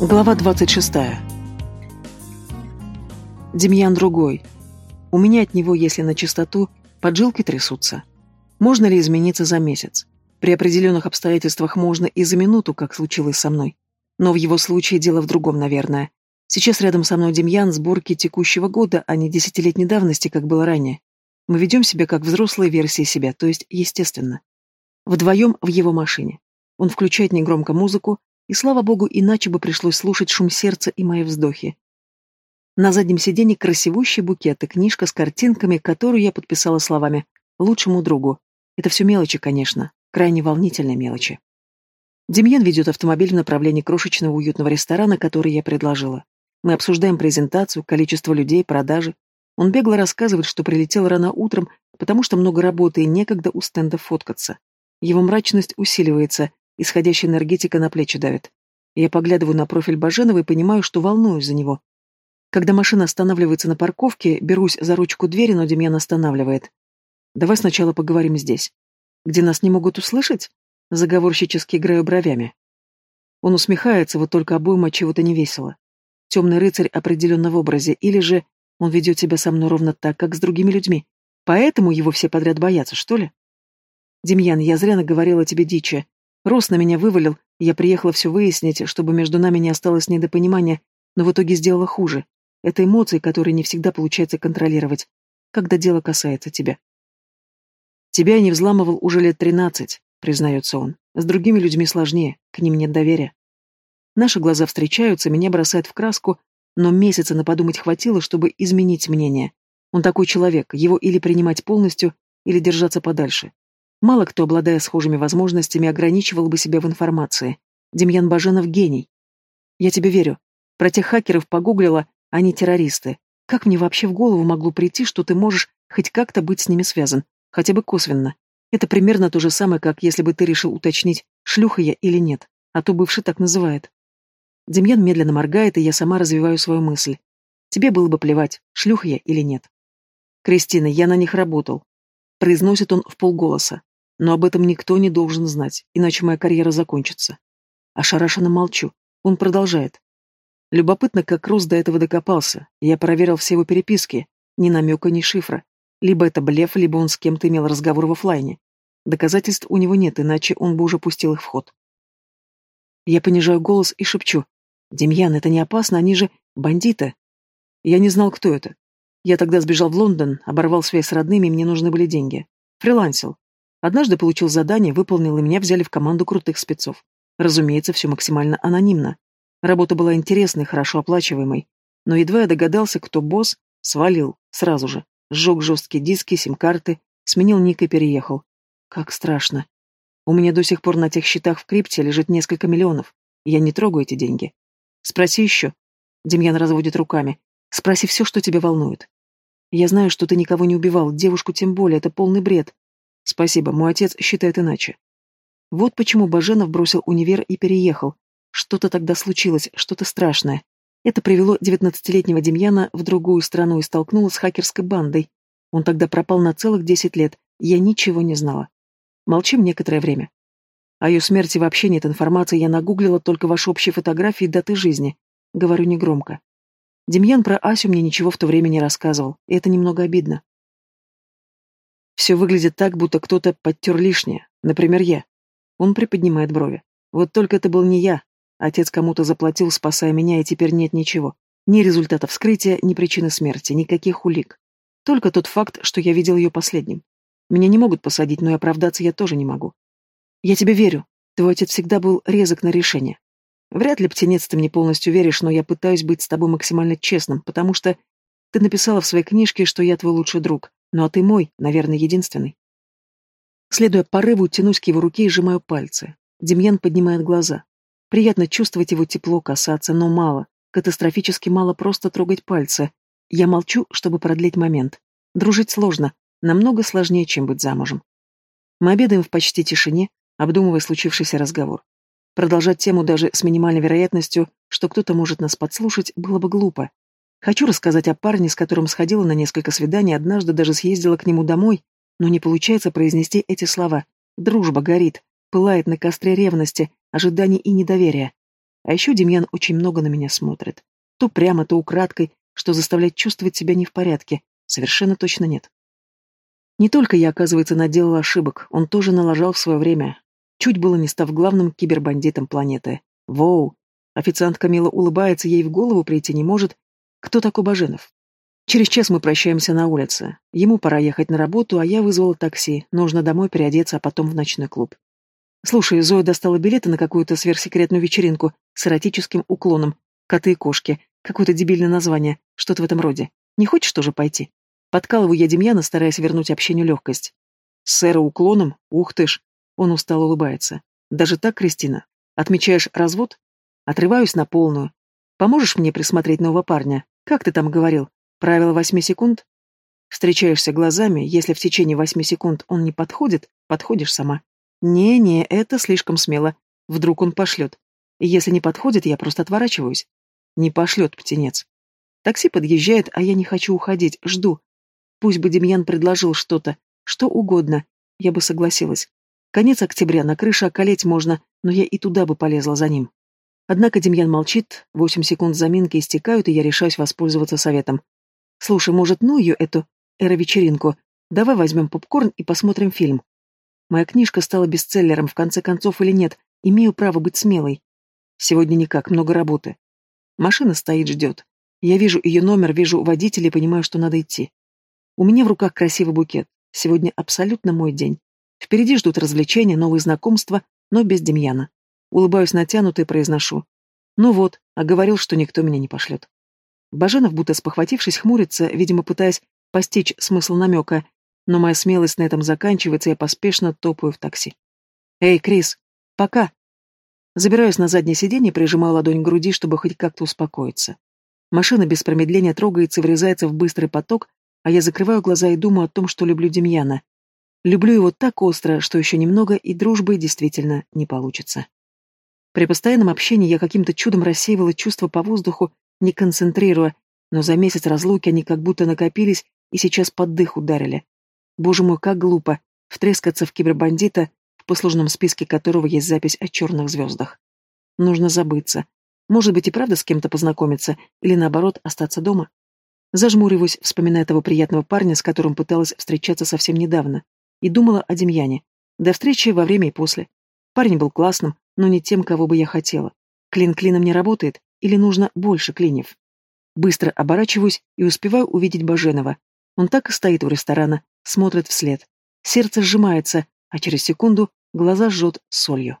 Глава 26. Демьян другой. У меня от него, если на чистоту, поджилки трясутся. Можно ли измениться за месяц? При определенных обстоятельствах можно и за минуту, как случилось со мной. Но в его случае дело в другом, наверное. Сейчас рядом со мной Демьян сборки текущего года, а не десятилетней давности, как было ранее. Мы ведем себя как взрослые версии себя, то есть естественно. Вдвоем в его машине. Он включает негромко музыку, и, слава богу, иначе бы пришлось слушать шум сердца и мои вздохи. На заднем сиденье красивущий букет и книжка с картинками, которую я подписала словами «лучшему другу». Это все мелочи, конечно, крайне волнительные мелочи. Демьян ведет автомобиль в направлении крошечного уютного ресторана, который я предложила. Мы обсуждаем презентацию, количество людей, продажи. Он бегло рассказывает, что прилетел рано утром, потому что много работы и некогда у стенда фоткаться. Его мрачность усиливается, Исходящая энергетика на плечи давит. Я поглядываю на профиль Баженова и понимаю, что волнуюсь за него. Когда машина останавливается на парковке, берусь за ручку двери, но Демьян останавливает. «Давай сначала поговорим здесь. Где нас не могут услышать?» Заговорщически играю бровями. Он усмехается, вот только обоим от чего-то не весело. Темный рыцарь определенно в образе, или же он ведет себя со мной ровно так, как с другими людьми. Поэтому его все подряд боятся, что ли? Демьян, я зря наговорила тебе дичи. Рос на меня вывалил, я приехала все выяснить, чтобы между нами не осталось недопонимания, но в итоге сделала хуже. Это эмоции, которые не всегда получается контролировать, когда дело касается тебя. Тебя я не взламывал уже лет тринадцать, признается он. С другими людьми сложнее, к ним нет доверия. Наши глаза встречаются, меня бросает в краску, но месяца на подумать хватило, чтобы изменить мнение. Он такой человек, его или принимать полностью, или держаться подальше. Мало кто, обладая схожими возможностями, ограничивал бы себя в информации. Демьян Баженов — гений. Я тебе верю. Про тех хакеров погуглила, они террористы. Как мне вообще в голову могло прийти, что ты можешь хоть как-то быть с ними связан, хотя бы косвенно? Это примерно то же самое, как если бы ты решил уточнить, шлюха я или нет, а то бывший так называет. Демьян медленно моргает, и я сама развиваю свою мысль. Тебе было бы плевать, шлюха я или нет. Кристина, я на них работал. Произносит он в полголоса. Но об этом никто не должен знать, иначе моя карьера закончится. Ошарашенно молчу. Он продолжает. Любопытно, как Рус до этого докопался. Я проверил все его переписки. Ни намека, ни шифра. Либо это блеф, либо он с кем-то имел разговор в офлайне. Доказательств у него нет, иначе он бы уже пустил их в ход. Я понижаю голос и шепчу. «Демьян, это не опасно, они же бандиты». Я не знал, кто это. Я тогда сбежал в Лондон, оборвал связь с родными, мне нужны были деньги. Фрилансил. Однажды получил задание, выполнил, и меня взяли в команду крутых спецов. Разумеется, все максимально анонимно. Работа была интересной, хорошо оплачиваемой. Но едва я догадался, кто босс, свалил, сразу же. Сжег жесткие диски, сим-карты, сменил ник и переехал. Как страшно. У меня до сих пор на тех счетах в крипте лежит несколько миллионов. Я не трогаю эти деньги. Спроси еще. Демьян разводит руками. Спроси все, что тебя волнует. Я знаю, что ты никого не убивал, девушку тем более, это полный бред. Спасибо, мой отец считает иначе. Вот почему Баженов бросил универ и переехал. Что-то тогда случилось, что-то страшное. Это привело девятнадцатилетнего Демьяна в другую страну и столкнуло с хакерской бандой. Он тогда пропал на целых десять лет, я ничего не знала. Молчим некоторое время. О ее смерти вообще нет информации, я нагуглила только ваши общие фотографии и даты жизни. Говорю негромко. Демьян про Асю мне ничего в то время не рассказывал, и это немного обидно. Все выглядит так, будто кто-то подтер лишнее, например, я. Он приподнимает брови. Вот только это был не я. Отец кому-то заплатил, спасая меня, и теперь нет ничего. Ни результата вскрытия, ни причины смерти, никаких улик. Только тот факт, что я видел ее последним. Меня не могут посадить, но и оправдаться я тоже не могу. Я тебе верю. Твой отец всегда был резок на решение. Вряд ли, птенец, ты мне полностью веришь, но я пытаюсь быть с тобой максимально честным, потому что ты написала в своей книжке, что я твой лучший друг. Ну а ты мой, наверное, единственный. Следуя порыву, тянусь к его руке и сжимаю пальцы. Демьян поднимает глаза. Приятно чувствовать его тепло, касаться, но мало. Катастрофически мало просто трогать пальцы. Я молчу, чтобы продлить момент. Дружить сложно, намного сложнее, чем быть замужем. Мы обедаем в почти тишине, обдумывая случившийся разговор. Продолжать тему даже с минимальной вероятностью, что кто-то может нас подслушать, было бы глупо. Хочу рассказать о парне, с которым сходила на несколько свиданий, однажды даже съездила к нему домой, но не получается произнести эти слова. Дружба горит, пылает на костре ревности, ожиданий и недоверия. А еще Демьян очень много на меня смотрит. То прямо, то украдкой, что заставляет чувствовать себя не в порядке. Совершенно точно нет. Не только я, оказывается, наделал ошибок, он тоже налажал в свое время. Чуть было не став главным кибербандитом планеты. Воу! Официантка мило улыбается, ей в голову прийти не может. Кто такой Баженов? Через час мы прощаемся на улице. Ему пора ехать на работу, а я вызвала такси. Нужно домой переодеться, а потом в ночной клуб. Слушай, Зоя достала билеты на какую-то сверхсекретную вечеринку с эротическим уклоном. Коты и кошки. Какое-то дебильное название. Что-то в этом роде. Не хочешь тоже пойти? Подкалываю я Демьяна, стараясь вернуть общению легкость. С сэра уклоном? Ух ты ж. Он устало улыбается. Даже так, Кристина? Отмечаешь развод? Отрываюсь на полную. Поможешь мне присмотреть нового парня? Как ты там говорил? Правило восьми секунд? Встречаешься глазами, если в течение восьми секунд он не подходит, подходишь сама. Не-не, это слишком смело. Вдруг он пошлет. Если не подходит, я просто отворачиваюсь. Не пошлет, птенец. Такси подъезжает, а я не хочу уходить, жду. Пусть бы Демьян предложил что-то, что угодно, я бы согласилась. Конец октября, на крыше околеть можно, но я и туда бы полезла за ним. Однако Демьян молчит, восемь секунд заминки истекают, и я решаюсь воспользоваться советом. Слушай, может, ну ее, эту эро-вечеринку? Давай возьмем попкорн и посмотрим фильм. Моя книжка стала бестселлером, в конце концов, или нет? Имею право быть смелой. Сегодня никак, много работы. Машина стоит, ждет. Я вижу ее номер, вижу водителя и понимаю, что надо идти. У меня в руках красивый букет. Сегодня абсолютно мой день. Впереди ждут развлечения, новые знакомства, но без Демьяна. Улыбаюсь натянуто и произношу. Ну вот, а говорил, что никто меня не пошлет. Баженов, будто спохватившись, хмурится, видимо, пытаясь постичь смысл намека, но моя смелость на этом заканчивается, и я поспешно топаю в такси. «Эй, Крис, пока!» Забираюсь на заднее сиденье, прижимаю ладонь к груди, чтобы хоть как-то успокоиться. Машина без промедления трогается и врезается в быстрый поток, а я закрываю глаза и думаю о том, что люблю Демьяна. Люблю его так остро, что еще немного, и дружбы действительно не получится. При постоянном общении я каким-то чудом рассеивала чувства по воздуху не концентрируя, но за месяц разлуки они как будто накопились и сейчас под дых ударили. Боже мой, как глупо втрескаться в кибербандита, в послужном списке которого есть запись о черных звездах. Нужно забыться. Может быть и правда с кем-то познакомиться, или наоборот остаться дома. Зажмуриваюсь, вспоминая того приятного парня, с которым пыталась встречаться совсем недавно, и думала о Демьяне. До встречи во время и после. Парень был классным, но не тем, кого бы я хотела. Клин клином не работает, или нужно больше клиньев? Быстро оборачиваюсь и успеваю увидеть Баженова. Он так и стоит у ресторана, смотрит вслед. Сердце сжимается, а через секунду глаза жжет солью.